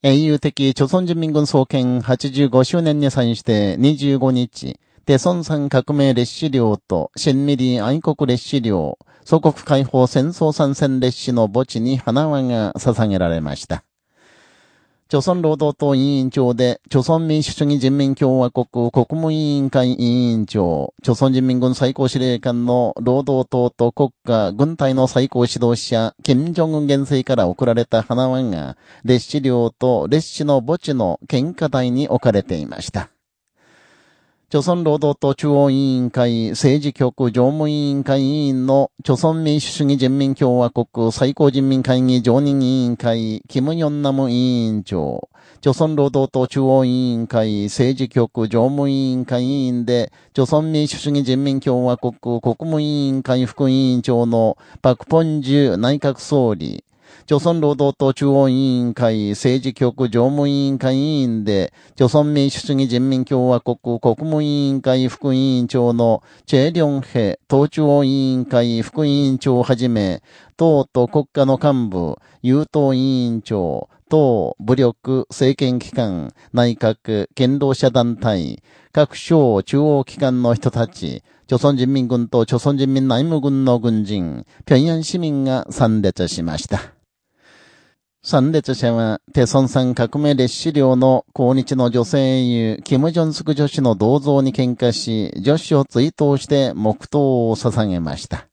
英雄的朝鮮人民軍創建85周年に際して25日、テソン山革命列車領とシンミリー愛国列車領、祖国解放戦争参戦列車の墓地に花輪が捧げられました。朝鮮労働党委員長で、朝鮮民主主義人民共和国国務委員会委員長、朝鮮人民軍最高司令官の労働党と国家、軍隊の最高指導者、金正恩元帥から贈られた花輪が、列子領と列子の墓地の献花台に置かれていました。朝鮮労働党中央委員会政治局常務委員会委員の朝鮮民主主義人民共和国最高人民会議常任委員会キム・ヨンナム委員長、朝鮮労働党中央委員会政治局常務委員会委員で、朝鮮民主主義人民共和国国務委員会副委員長のパク・ポンジュ内閣総理、朝鮮労働党中央委員会政治局常務委員会委員で、朝鮮民主主義人民共和国国務委員会副委員長のチェ・リョンヘ党中央委員会副委員長をはじめ、党と国家の幹部、優等委員長、党、武力、政権機関、内閣、堅労者団体、各省中央機関の人たち、朝鮮人民軍と朝鮮人民内務軍の軍人、平壌市民が参列しました。参列者は、テソン山革命列車領の抗日の女性英雄、キム・ジョンスク女子の銅像に喧嘩し、女子を追悼して黙祷を捧げました。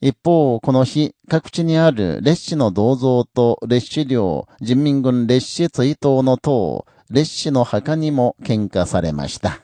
一方、この日、各地にある列車の銅像と列車領、人民軍列車追悼の塔、列車の墓にも喧嘩されました。